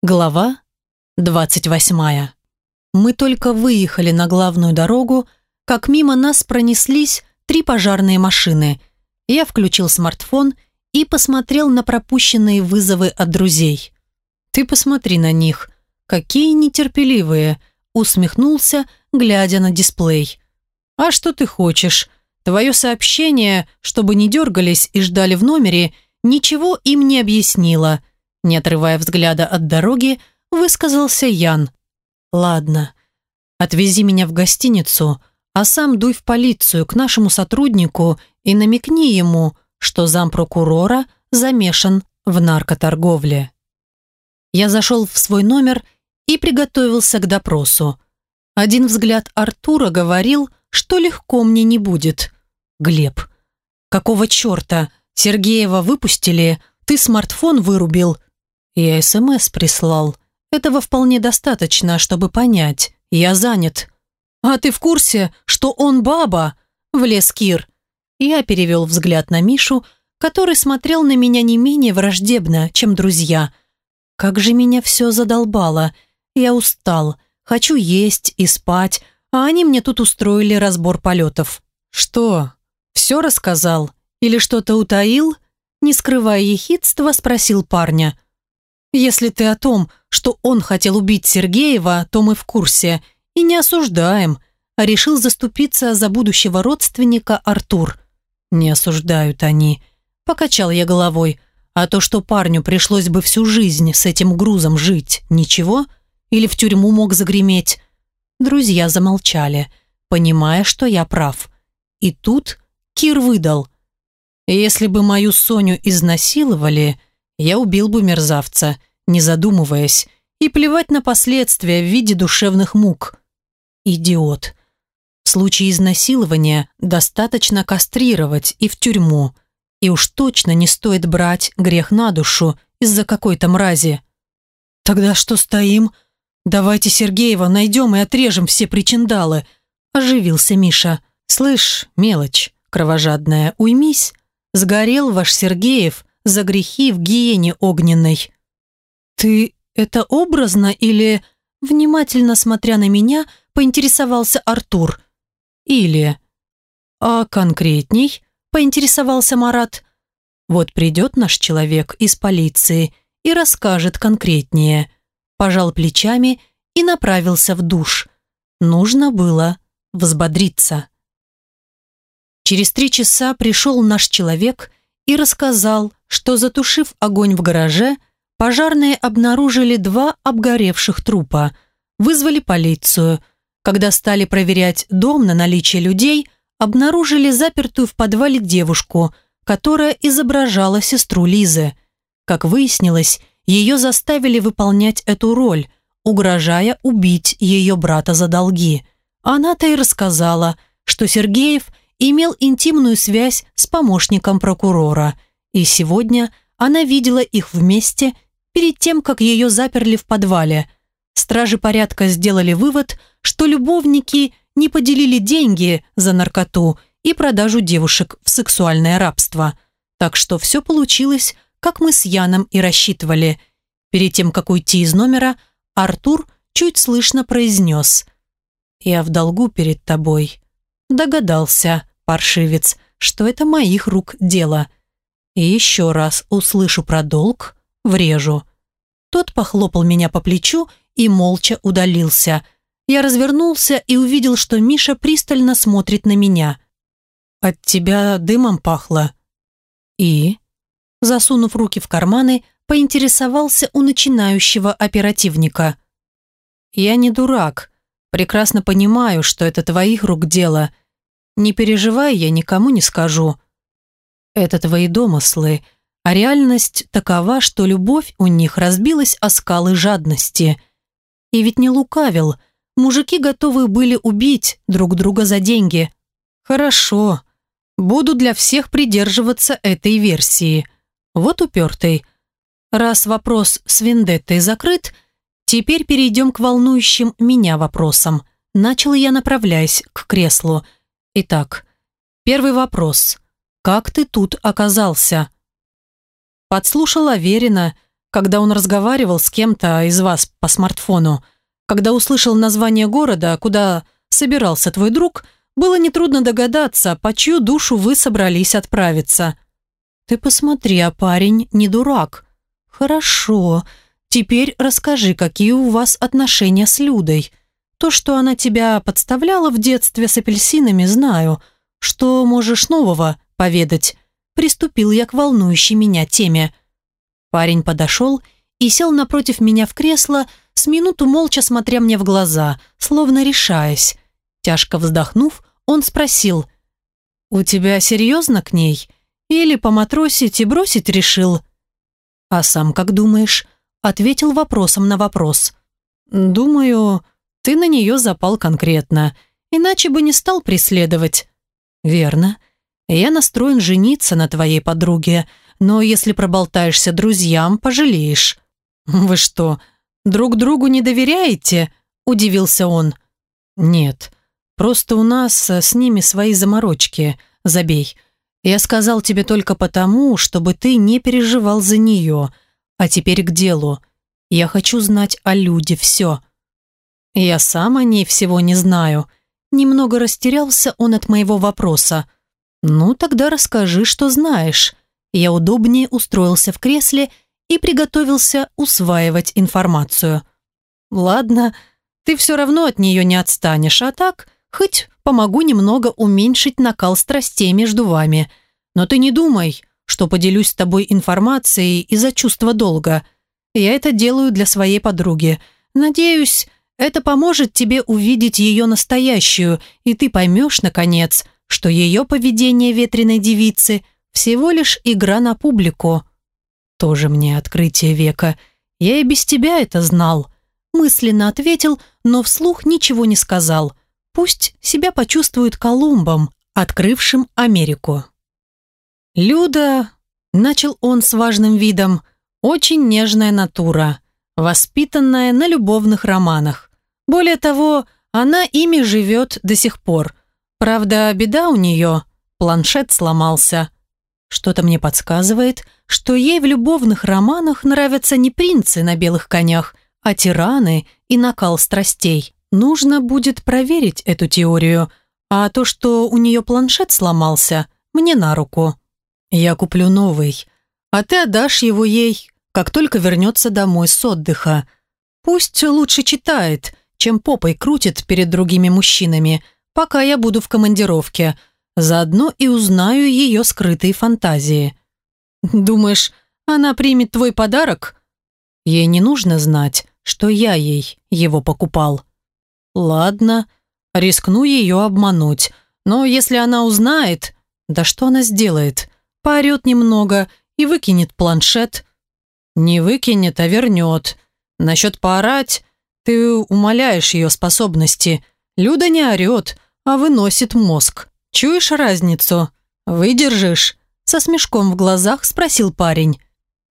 Глава 28. Мы только выехали на главную дорогу, как мимо нас пронеслись три пожарные машины. Я включил смартфон и посмотрел на пропущенные вызовы от друзей. «Ты посмотри на них, какие нетерпеливые», усмехнулся, глядя на дисплей. «А что ты хочешь? Твое сообщение, чтобы не дергались и ждали в номере, ничего им не объяснило». Не отрывая взгляда от дороги, высказался Ян. «Ладно, отвези меня в гостиницу, а сам дуй в полицию к нашему сотруднику и намекни ему, что зампрокурора замешан в наркоторговле». Я зашел в свой номер и приготовился к допросу. Один взгляд Артура говорил, что легко мне не будет. «Глеб, какого черта? Сергеева выпустили, ты смартфон вырубил, я СМС прислал. Этого вполне достаточно, чтобы понять. Я занят. А ты в курсе, что он баба? Влез Кир. Я перевел взгляд на Мишу, который смотрел на меня не менее враждебно, чем друзья. Как же меня все задолбало. Я устал. Хочу есть и спать, а они мне тут устроили разбор полетов. Что? Все рассказал? Или что-то утаил? Не скрывая ехидства, спросил парня. Если ты о том, что он хотел убить Сергеева, то мы в курсе и не осуждаем, а решил заступиться за будущего родственника Артур. Не осуждают они. Покачал я головой. А то, что парню пришлось бы всю жизнь с этим грузом жить, ничего? Или в тюрьму мог загреметь? Друзья замолчали, понимая, что я прав. И тут Кир выдал. Если бы мою Соню изнасиловали, я убил бы мерзавца, не задумываясь, и плевать на последствия в виде душевных мук. Идиот. В случае изнасилования достаточно кастрировать и в тюрьму. И уж точно не стоит брать грех на душу из-за какой-то мрази. Тогда что стоим? Давайте Сергеева найдем и отрежем все причиндалы. Оживился Миша. Слышь, мелочь, кровожадная, уймись. Сгорел ваш Сергеев за грехи в гиене огненной. «Ты это образно или...» Внимательно смотря на меня, поинтересовался Артур. «Или...» «А конкретней?» поинтересовался Марат. «Вот придет наш человек из полиции и расскажет конкретнее». Пожал плечами и направился в душ. Нужно было взбодриться. Через три часа пришел наш человек и рассказал, что, затушив огонь в гараже, пожарные обнаружили два обгоревших трупа, вызвали полицию. Когда стали проверять дом на наличие людей, обнаружили запертую в подвале девушку, которая изображала сестру Лизы. Как выяснилось, ее заставили выполнять эту роль, угрожая убить ее брата за долги. Она-то и рассказала, что Сергеев имел интимную связь с помощником прокурора, и сегодня она видела их вместе перед тем, как ее заперли в подвале. Стражи порядка сделали вывод, что любовники не поделили деньги за наркоту и продажу девушек в сексуальное рабство. Так что все получилось, как мы с Яном и рассчитывали. Перед тем, как уйти из номера, Артур чуть слышно произнес «Я в долгу перед тобой». Догадался, паршивец, что это моих рук дело. И еще раз услышу про долг, врежу. Тот похлопал меня по плечу и молча удалился. Я развернулся и увидел, что Миша пристально смотрит на меня. «От тебя дымом пахло». «И?» Засунув руки в карманы, поинтересовался у начинающего оперативника. «Я не дурак. Прекрасно понимаю, что это твоих рук дело. Не переживай, я никому не скажу. Это твои домыслы, а реальность такова, что любовь у них разбилась о скалы жадности. И ведь не лукавил, мужики готовы были убить друг друга за деньги. Хорошо, буду для всех придерживаться этой версии. Вот упертый. Раз вопрос с Вендеттой закрыт, теперь перейдем к волнующим меня вопросам. Начал я, направляясь к креслу. Итак, первый вопрос. Как ты тут оказался? Подслушала Верина, когда он разговаривал с кем-то из вас по смартфону. Когда услышал название города, куда собирался твой друг, было нетрудно догадаться, по чью душу вы собрались отправиться. Ты посмотри, а парень не дурак. Хорошо. Теперь расскажи, какие у вас отношения с Людой. То, что она тебя подставляла в детстве с апельсинами, знаю. Что можешь нового поведать? Приступил я к волнующей меня теме. Парень подошел и сел напротив меня в кресло, с минуту молча смотря мне в глаза, словно решаясь. Тяжко вздохнув, он спросил, «У тебя серьезно к ней? Или поматросить и бросить решил?» «А сам как думаешь?» Ответил вопросом на вопрос. «Думаю, ты на нее запал конкретно, иначе бы не стал преследовать». «Верно. Я настроен жениться на твоей подруге, но если проболтаешься друзьям, пожалеешь». «Вы что, друг другу не доверяете?» – удивился он. «Нет, просто у нас с ними свои заморочки. Забей. Я сказал тебе только потому, чтобы ты не переживал за нее. А теперь к делу. Я хочу знать о Люде все». Я сам о ней всего не знаю. Немного растерялся он от моего вопроса. «Ну, тогда расскажи, что знаешь». Я удобнее устроился в кресле и приготовился усваивать информацию. «Ладно, ты все равно от нее не отстанешь, а так хоть помогу немного уменьшить накал страстей между вами. Но ты не думай, что поделюсь с тобой информацией из-за чувства долга. Я это делаю для своей подруги. Надеюсь, это поможет тебе увидеть ее настоящую, и ты поймешь, наконец, что ее поведение ветреной девицы – всего лишь игра на публику. Тоже мне открытие века. Я и без тебя это знал. Мысленно ответил, но вслух ничего не сказал. Пусть себя почувствует Колумбом, открывшим Америку. Люда, начал он с важным видом, очень нежная натура, воспитанная на любовных романах. Более того, она ими живет до сих пор. Правда, беда у нее, планшет сломался. Что-то мне подсказывает, что ей в любовных романах нравятся не принцы на белых конях, а тираны и накал страстей. Нужно будет проверить эту теорию, а то, что у нее планшет сломался, мне на руку. Я куплю новый, а ты отдашь его ей, как только вернется домой с отдыха. Пусть лучше читает, чем попой крутит перед другими мужчинами, пока я буду в командировке – Заодно и узнаю ее скрытые фантазии. Думаешь, она примет твой подарок? Ей не нужно знать, что я ей его покупал. Ладно, рискну ее обмануть. Но если она узнает, да что она сделает? Поорет немного и выкинет планшет. Не выкинет, а вернет. Насчет поорать, ты умаляешь ее способности. Люда не орет, а выносит мозг. Чуешь разницу? Выдержишь?» Со смешком в глазах спросил парень.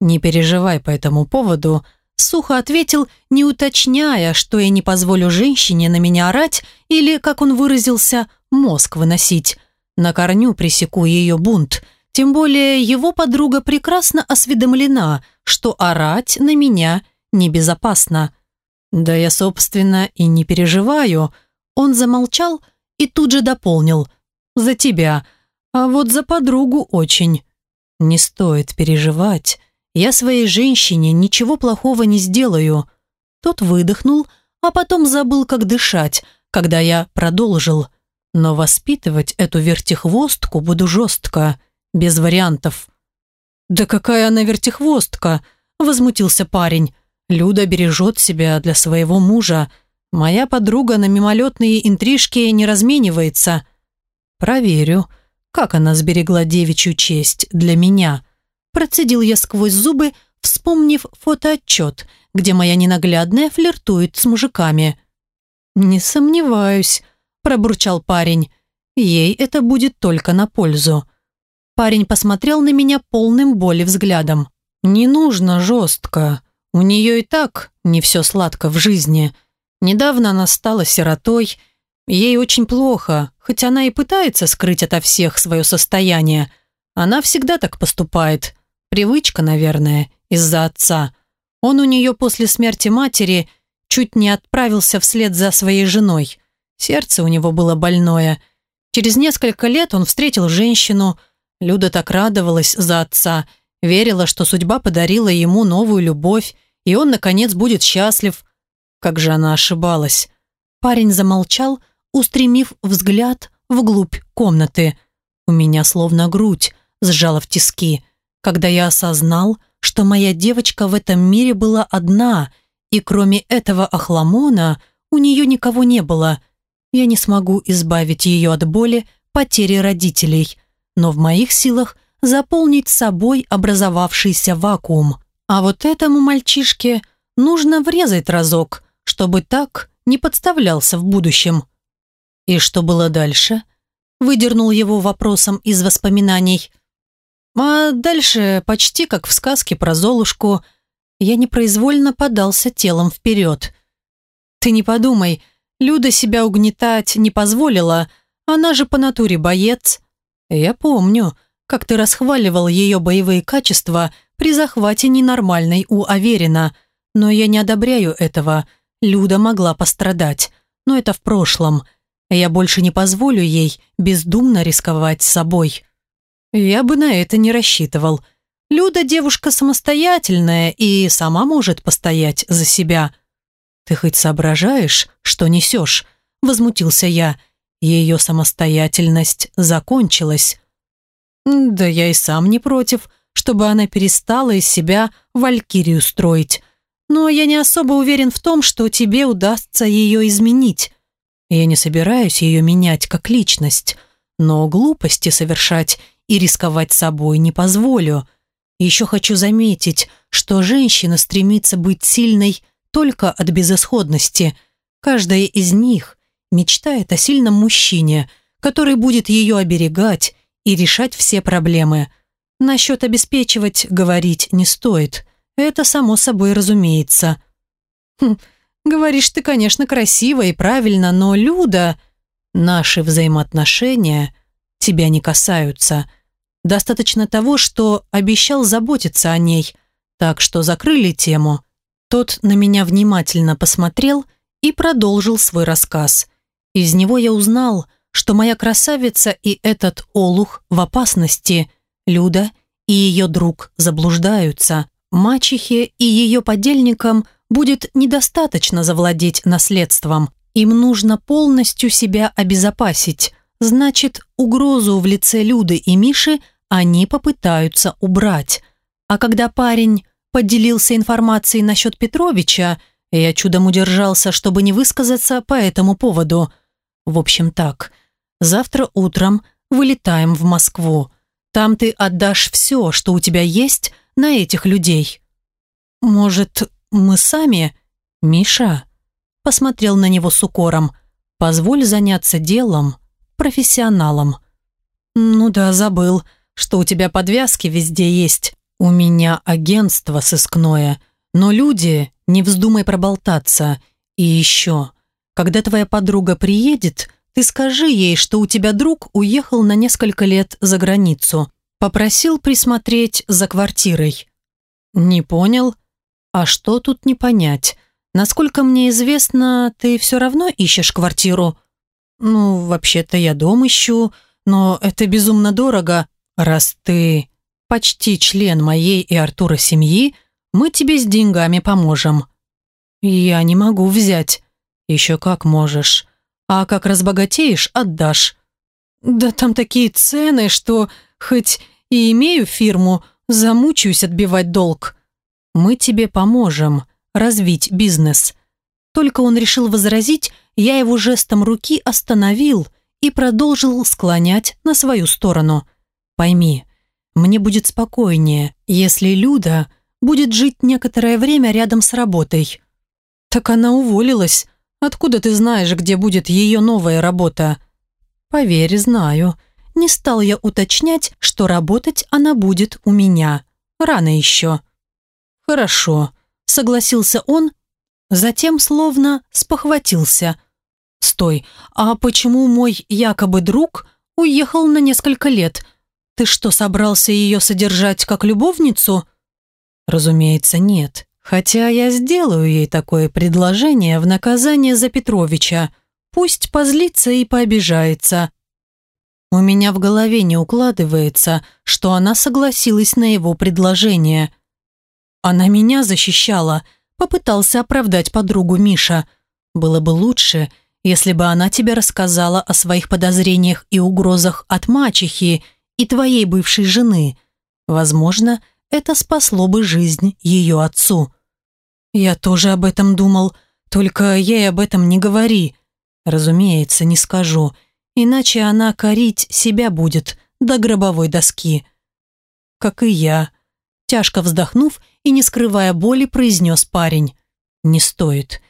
«Не переживай по этому поводу», сухо ответил, не уточняя, что я не позволю женщине на меня орать или, как он выразился, мозг выносить. На корню пресеку ее бунт. Тем более его подруга прекрасно осведомлена, что орать на меня небезопасно. «Да я, собственно, и не переживаю». Он замолчал и тут же дополнил – за тебя, а вот за подругу очень. Не стоит переживать. Я своей женщине ничего плохого не сделаю. Тот выдохнул, а потом забыл, как дышать, когда я продолжил. Но воспитывать эту вертихвостку буду жестко, без вариантов. «Да какая она вертихвостка!» – возмутился парень. «Люда бережет себя для своего мужа. Моя подруга на мимолетные интрижки не разменивается. «Проверю, как она сберегла девичью честь для меня». Процедил я сквозь зубы, вспомнив фотоотчет, где моя ненаглядная флиртует с мужиками. «Не сомневаюсь», – пробурчал парень. «Ей это будет только на пользу». Парень посмотрел на меня полным боли взглядом. «Не нужно жестко. У нее и так не все сладко в жизни. Недавно она стала сиротой, Ей очень плохо, хоть она и пытается скрыть ото всех свое состояние. Она всегда так поступает. Привычка, наверное, из-за отца. Он у нее после смерти матери чуть не отправился вслед за своей женой. Сердце у него было больное. Через несколько лет он встретил женщину. Люда так радовалась за отца, верила, что судьба подарила ему новую любовь, и он, наконец, будет счастлив. Как же она ошибалась. Парень замолчал, устремив взгляд вглубь комнаты. У меня словно грудь сжала в тиски, когда я осознал, что моя девочка в этом мире была одна, и кроме этого охламона у нее никого не было. Я не смогу избавить ее от боли потери родителей, но в моих силах заполнить собой образовавшийся вакуум. А вот этому мальчишке нужно врезать разок, чтобы так не подставлялся в будущем. И что было дальше? Выдернул его вопросом из воспоминаний. А дальше, почти как в сказке про Золушку, я непроизвольно подался телом вперед. Ты не подумай, Люда себя угнетать не позволила, она же по натуре боец. Я помню, как ты расхваливал ее боевые качества при захвате ненормальной у Аверина, но я не одобряю этого – Люда могла пострадать, но это в прошлом. Я больше не позволю ей бездумно рисковать собой. Я бы на это не рассчитывал. Люда девушка самостоятельная и сама может постоять за себя. Ты хоть соображаешь, что несешь? Возмутился я. Ее самостоятельность закончилась. Да я и сам не против, чтобы она перестала из себя валькирию строить но я не особо уверен в том, что тебе удастся ее изменить. Я не собираюсь ее менять как личность, но глупости совершать и рисковать собой не позволю. Еще хочу заметить, что женщина стремится быть сильной только от безысходности. Каждая из них мечтает о сильном мужчине, который будет ее оберегать и решать все проблемы. Насчет обеспечивать говорить не стоит – это само собой разумеется. Хм, говоришь ты, конечно, красиво и правильно, но, Люда, наши взаимоотношения тебя не касаются. Достаточно того, что обещал заботиться о ней, так что закрыли тему. Тот на меня внимательно посмотрел и продолжил свой рассказ. Из него я узнал, что моя красавица и этот олух в опасности. Люда и ее друг заблуждаются. Мачехе и ее подельникам будет недостаточно завладеть наследством. Им нужно полностью себя обезопасить. Значит, угрозу в лице Люды и Миши они попытаются убрать. А когда парень поделился информацией насчет Петровича, я чудом удержался, чтобы не высказаться по этому поводу. В общем так, завтра утром вылетаем в Москву. Там ты отдашь все, что у тебя есть – на этих людей. Может, мы сами? Миша посмотрел на него с укором. Позволь заняться делом, профессионалом. Ну да, забыл, что у тебя подвязки везде есть. У меня агентство сыскное, но люди, не вздумай проболтаться. И еще, когда твоя подруга приедет, ты скажи ей, что у тебя друг уехал на несколько лет за границу. Попросил присмотреть за квартирой. Не понял. А что тут не понять? Насколько мне известно, ты все равно ищешь квартиру. Ну, вообще-то я дом ищу, но это безумно дорого. Раз ты почти член моей и Артура семьи, мы тебе с деньгами поможем. Я не могу взять. Еще как можешь. А как разбогатеешь, отдашь. Да там такие цены, что хоть и имею фирму, замучаюсь отбивать долг. Мы тебе поможем развить бизнес. Только он решил возразить, я его жестом руки остановил и продолжил склонять на свою сторону. Пойми, мне будет спокойнее, если Люда будет жить некоторое время рядом с работой. Так она уволилась. Откуда ты знаешь, где будет ее новая работа? Поверь, знаю. Не стал я уточнять, что работать она будет у меня. Рано еще. «Хорошо», — согласился он, затем словно спохватился. «Стой, а почему мой якобы друг уехал на несколько лет? Ты что, собрался ее содержать как любовницу?» «Разумеется, нет. Хотя я сделаю ей такое предложение в наказание за Петровича. Пусть позлится и пообижается. У меня в голове не укладывается, что она согласилась на его предложение. Она меня защищала, попытался оправдать подругу Миша. Было бы лучше, если бы она тебе рассказала о своих подозрениях и угрозах от мачехи и твоей бывшей жены. Возможно, это спасло бы жизнь ее отцу. Я тоже об этом думал, только ей об этом не говори. Разумеется, не скажу, иначе она корить себя будет до гробовой доски. Как и я. Тяжко вздохнув и не скрывая боли, произнес парень. Не стоит.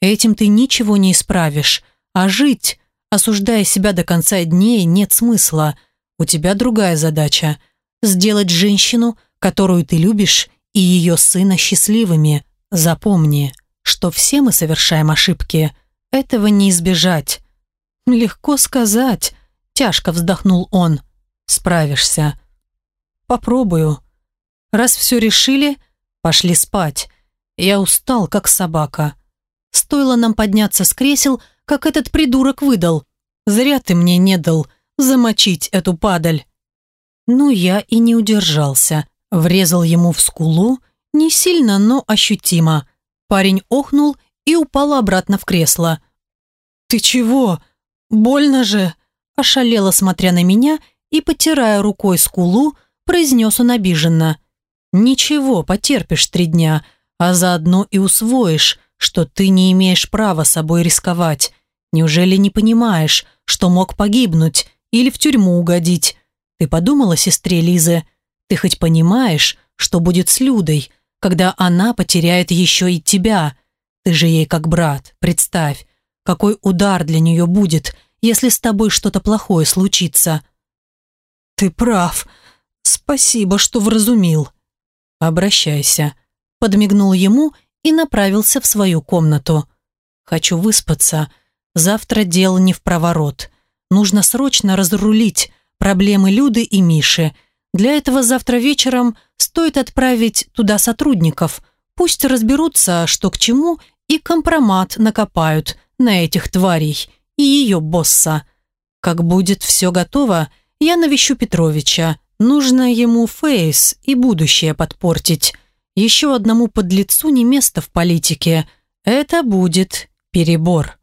Этим ты ничего не исправишь, а жить, осуждая себя до конца дней, нет смысла. У тебя другая задача – сделать женщину, которую ты любишь, и ее сына счастливыми. Запомни, что все мы совершаем ошибки. Этого не избежать. Легко сказать, тяжко вздохнул он. Справишься. Попробую. Раз все решили, пошли спать. Я устал, как собака. Стоило нам подняться с кресел, как этот придурок выдал. Зря ты мне не дал замочить эту падаль. Ну, я и не удержался. Врезал ему в скулу, не сильно, но ощутимо. Парень охнул и упал обратно в кресло. «Ты чего? Больно же!» Ошалело, смотря на меня и, потирая рукой скулу, произнес он обиженно. «Ничего, потерпишь три дня, а заодно и усвоишь, что ты не имеешь права собой рисковать. Неужели не понимаешь, что мог погибнуть или в тюрьму угодить? Ты подумала, сестре Лизы? Ты хоть понимаешь, что будет с Людой, когда она потеряет еще и тебя? Ты же ей как брат, представь, какой удар для нее будет, если с тобой что-то плохое случится. Ты прав. Спасибо, что вразумил. Обращайся. Подмигнул ему и направился в свою комнату. «Хочу выспаться. Завтра дело не в проворот. Нужно срочно разрулить проблемы Люды и Миши. Для этого завтра вечером стоит отправить туда сотрудников. Пусть разберутся, что к чему, и компромат накопают на этих тварей и ее босса. Как будет все готово, я навещу Петровича. Нужно ему фейс и будущее подпортить. Еще одному подлецу не место в политике. Это будет перебор.